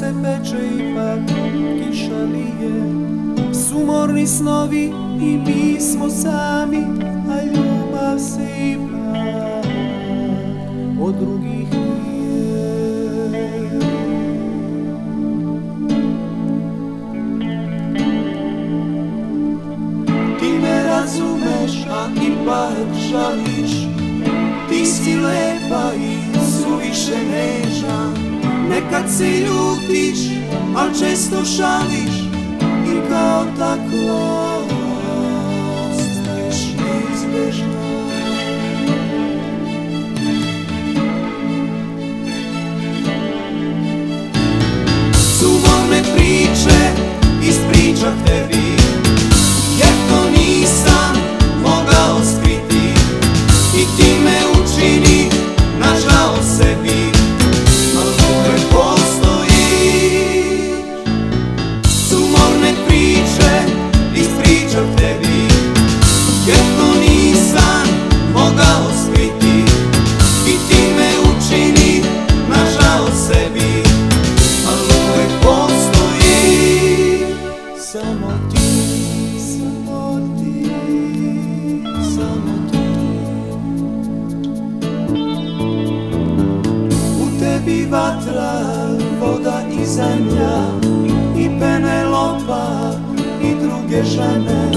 se peče ipak kiša lije. Sumorni snovi i mi smo sami A ljubav se ipak od drugih nije. Ti me razumeš, a ipak žališ. Ti si lep Nekad se ljutiš, al često šališ I kao takvo ostaješ neizbežna vatra, voda i I Penelopa i druge žene.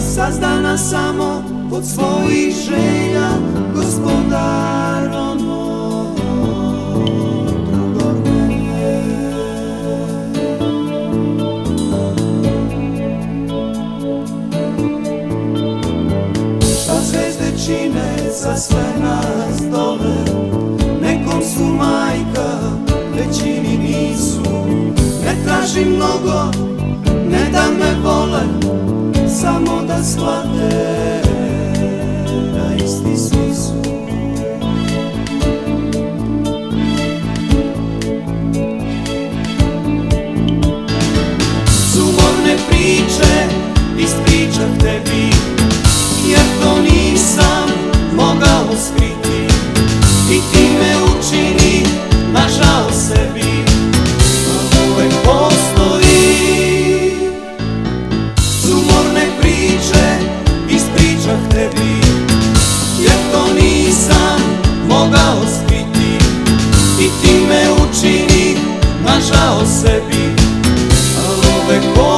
Sazdana samo od svojih želja čine za sve nas dole. Nekom su majka, većini nisu. Ne tražim mnogo, ne da me vole Samo da shvate skriti I ti me učini nažao sebi. A uvek postoji. Sumorne priče ispričah tebi. Jer to nisam mogao skriti I ti me učini nažao sebi. A uvek postoji